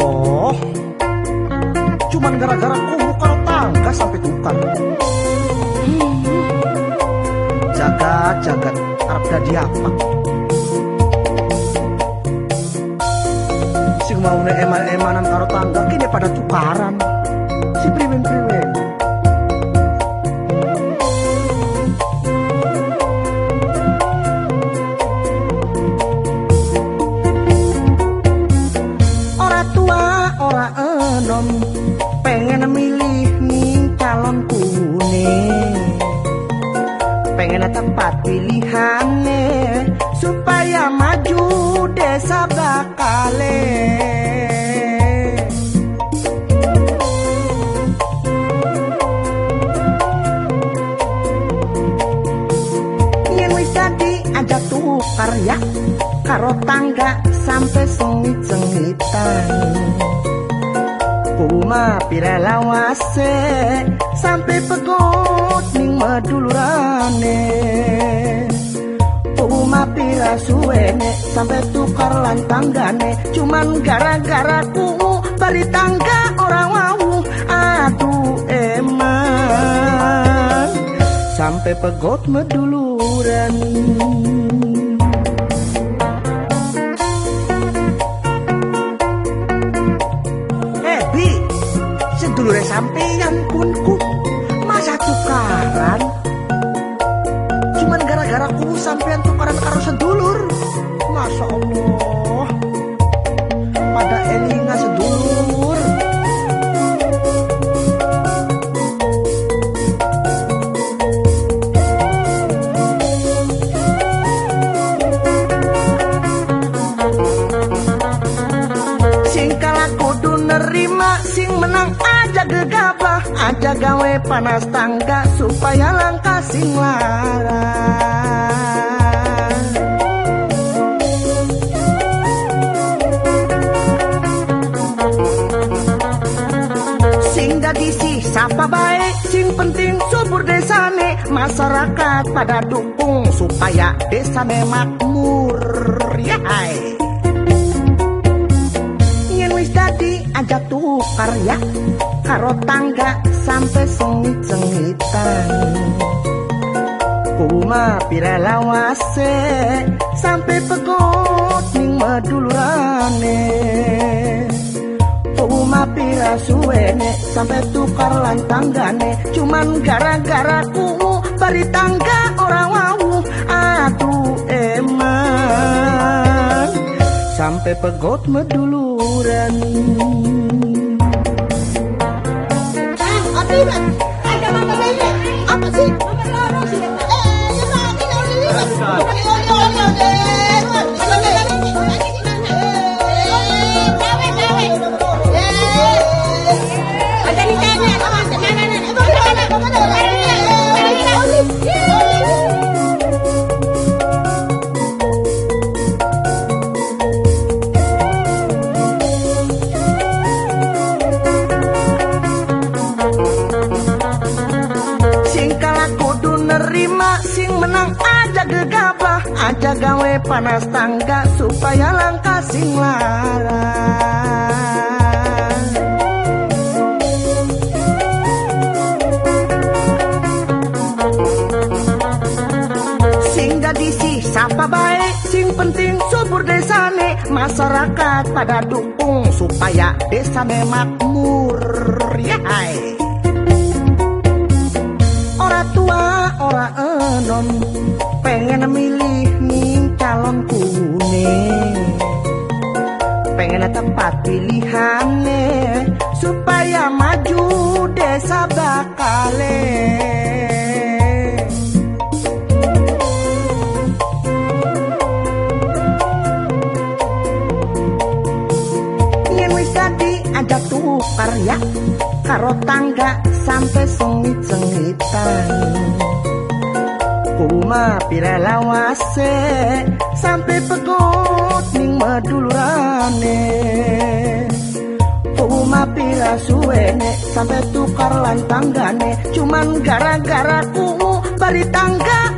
Allah Cuman gara-gara kumu kalau tangga sampai tukar Jagat-jagat Arab jadi apa? Sing mau eman-emanan karo tangga Kini pada tukaran. Si priwen-priwen Tua, ora enom Pengen milih nih calon kuning pengen tempat pilihane supaya maju desa bakale wi cengitan Puma pirela wase sampai pegot ning madulurane Puma pira suwene sampe tukar lantang gane cuman gara-gara ku bari tangga orang wau aku emang sampe pegot madulurane sampeyan punku masa tukaran? Cuman gara-gara ku sampeyan tukaran karo sedulur. Masya Allah. Pada elinga sedulur. Sing kalah kudu nerima Sing menang aja gegabah Aja gawe panas tangga Supaya langkah sing lara Sing dadi si sapa baik Sing penting subur desane. Masyarakat pada dukung Supaya desane makmur Ya hai dadi aja tukar ya. Karo tangga sampai sengit-sengitan Kuma pira lawase sampai pegot ning madulurane Kuma pira suwene sampai tukar lan tanggane. Cuman gara-gara ku bali tangga orang wau aduh eman. Sampai pegot hiburan Bang, aku bilang, ada apa-apa ini? Apa sih? Eh, ini lagi, ini lagi, ini lagi nerima sing menang aja gegabah. Aja gawe panas tangga supaya langkah sing lara sapa baik sing penting subur desane. Masyarakat pada dukung supaya desane makmur ora enom pengen milih nih calon kuning pengen tempat pilihane supaya maju desa bakale. Aja tukar ya karo tangga sampai sengit-sengitan Kuma pira lawase sampai pegot ning madulurane Kuma pira suwene sampai tukar lan tanggane cuman gara-gara ku bali tangga